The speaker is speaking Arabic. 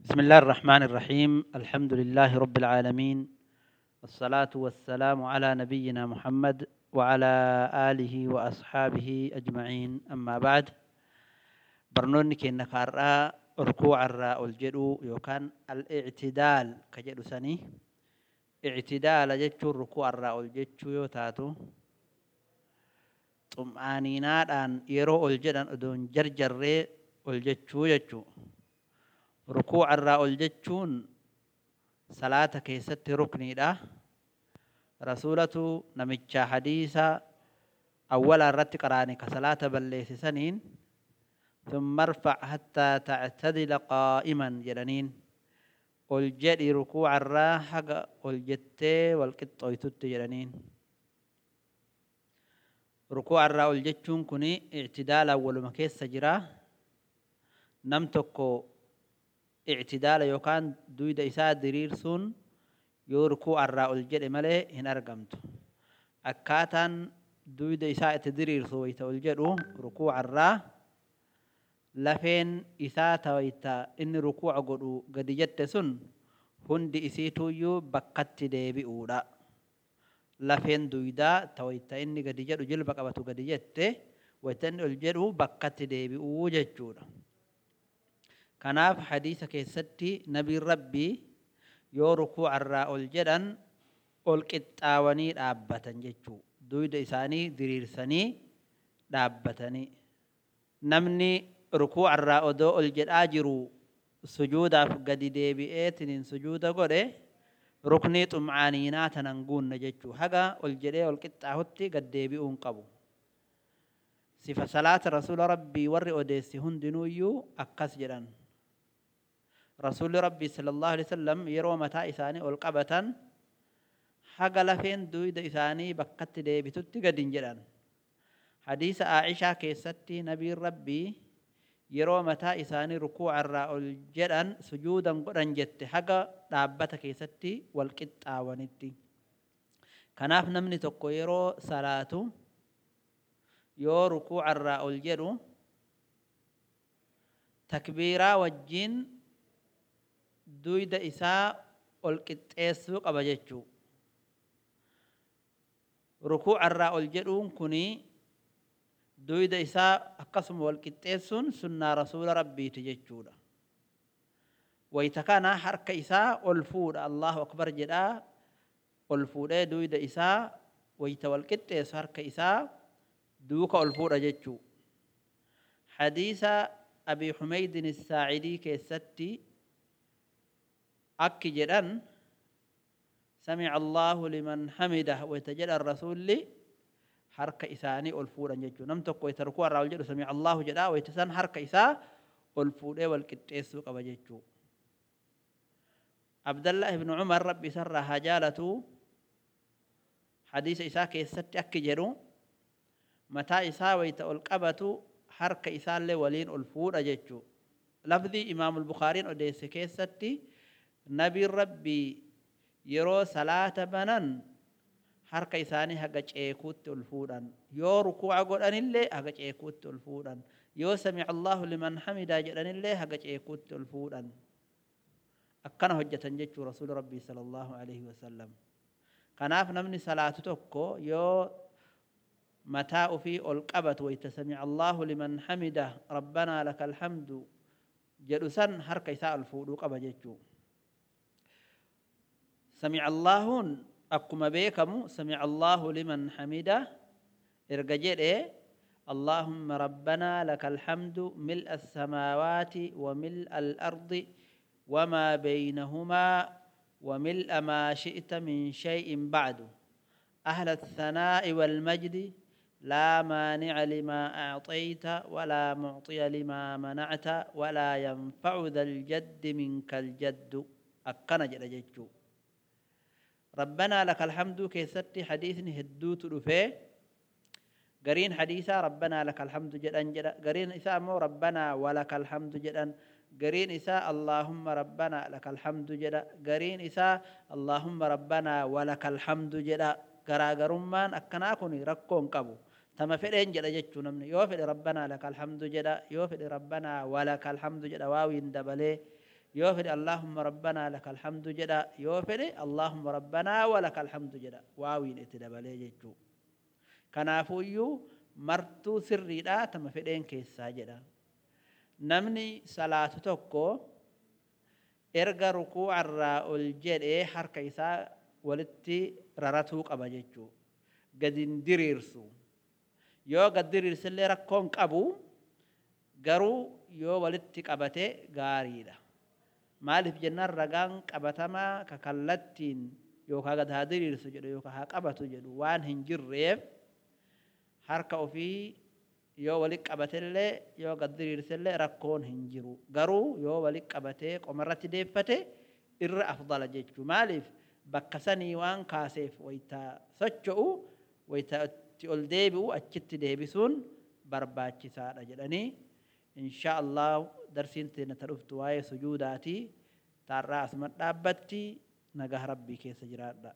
بسم الله الرحمن الرحيم. الحمد لله رب العالمين. والصلاة والسلام على نبينا محمد وعلى آله وأصحابه أجمعين. أما بعد برنوني كنا كارا ركوع الراء الجدو يوكان الاعتدال كجدو سني. اعتدال جتشو ركوع الراء الجدو يوتاتو. طمأنينادhaan yeroo ol jedhan odoon jarjarree ol jechuu jechuu rukuu irraa ol jechuun salaata keessatti rukniidha rasuulatu namicha hadiisa awwala irratti qaraane ka salaata balleessisaniin ثم ارفع حتى تعتدل قائما جدنين والجدي ركوع الرا حق والجتة والقطويتت جدنين ركوع الرا والجتشون كني اعتدال أول ما كيس ictidaala yookaan duyda isaa diriirsuun yoo rukuu irraa ol jedhe malee hin argamtu. Akkaataan duyda isaa itti diriirsu wayita ol jedhu rukuu irraa lafeen isaa tawayita inni rukuu godhu gadi jette sun hundi isiituyyuu bakkatti deebi'uudha. Lafeen duydaa tawayita inni gadi jedhu jilba qabatu gadi jette wayita inni ol jedhu bakkatti deebi'uu jechuudha. كناف حديث كيستي نبي ربي يوركو عراء الجدن القطاواني رابطان جيشو دويد إساني ديريرساني رابطاني نمني ركو عراء دو الجد آجرو. سجودة فقدي دي بيئتنين سجودة قره ركني تمعانينا تننقون نجيشو هقا الجد آجرو القطاواني قد دي بيئون قبو. سفصلات رسول ربي ورّي ديسي هندنو يو أكس جدن Rabbii sallallahu alaihi wasallam yeroo mataa isaanii ol qabatan haga lafeen duyda isaanii bakkatti deebitutti gadi hin jedhan. Hadiisa Aishaa keessatti nabiin rabbii yeroo mataa isaanii rukuu irraa ol jedhan sujuudan godhan jette haga dhaabbata keessatti wal qixxaawanitti. Kanaaf namni tokko yeroo salaatu yoo rukuu irraa ol jedhu takbiiraa duyda isaa ol qixxeessuu qaba jechuu. Rukuu irraa ol jedhuun kunii duyda isaa akkasuma wal qixxeessuun sunnaa rasuula rabbiiti jechuudha. Wayita kana harka isaa ol fuudha Allahu akbar jedhaa ol fuudhee duyda isaa wayita wal qixxeessu harka isaa duuka ol fuudha jechuu. Hadiisa Abii Xumeydin Saacidii keessatti akki jedhan سمع الله لمن حمده ويتجد الرسول harka isaanii ol fuudhan jechuudha. Nam tokko wayita rukuu irraa ol jedhu samii Allahu jedhaa wayita san harka isaa ol fuudhee wal qixxeessuu qaba jechuudha. Abdallah ibn Umar rabbi isarraa haa jaalatu hadiisa isaa keessatti akki jedhu mataa isaa wayita ol qabatu harka isaallee waliin ol fuudha jechuudha. Lafdii Imaamul Bukaariin odeesse keessatti نبي ربي يرو ثلاثة بنان حرق ثاني هجج أيكوت الفوران يو ركوع قل أن الله هجج أيكوت الفوران يو سمع الله لمن حمد أجل أن الله هجج أيكوت الفوران أكن هجة تنجج رسول ربي صلى الله عليه وسلم. كناف نمني صلاة تكو يو متاء في القبة ويتسمع الله لمن حمده ربنا لك الحمد. جلسا حرق ثاء الفوران قبجتشو sami allahuun akkuma beekamu samica allahu liman hamida erga jedhe اللهم ربنا لك الحمد ملء السماوات وملء الأرض وما بينهما وملء ما شئت من شيء بعد. أهل الثناء والمجد لا مانع لما أعطيت ولا معطي لما منعت ولا ينفع ذا الجد منك الجد. أكن جل ججو ربنا لك الحمد كيستي حديث هدو تلفي قرين حديثا ربنا لك الحمد جدًا جدًا. قرين إساء مو ربنا ولك الحمد جدًا. قرين إساء اللهم ربنا لك الحمد جدًا. قرين إساء اللهم ربنا ولك الحمد جدًا. قرا قرمان أكناكني ركون قبو تما فدين جدا جچو نمني. يو فدي ربنا لك الحمد جدا. يو فدي ربنا ولك الحمد جدا. واوين دبلي. Yoo fedhe allaahumma rabbanaa laka alhamdu jedha. Yoo fedhe allaahumma rabbanaa walaka alhamdu jedha. Waawiin itti dabalee jechuu. Kanaafuuyyuu martuu sirriidha tama fedheen keessaa jedha. Namni salaatu tokko erga rukuucarraa ol jedhee harka isaa walitti raratuu qaba jechuu. Gadin diriirsu. Yoo gad diriirsillee rakkoon qabu garuu yoo walitti qabate gaariidha maaliif jennaan ragaan qabatamaa ka kallattiin yookaan gad haa diriirsu jedhu yookaan haa qabatu jedhu waan hin jirreef harka ofii yoo walitti qabatellee yoo gad diriirsellee rakkoon hin jiru. Garuu yoo walitti qabatee qomarratti deeffate irra afdala jechuu. Maaliif? Bakka sanii waan kaaseef wayitaa socho'u wayitaa itti ol deebi'u achitti deebisuun barbaachisaadha jedhanii Allah darsiin teenya ta dhuftu waa'ee sujuudaatii taarraa asuma dhaabbatti nagaa rabbii keessa jiraadha.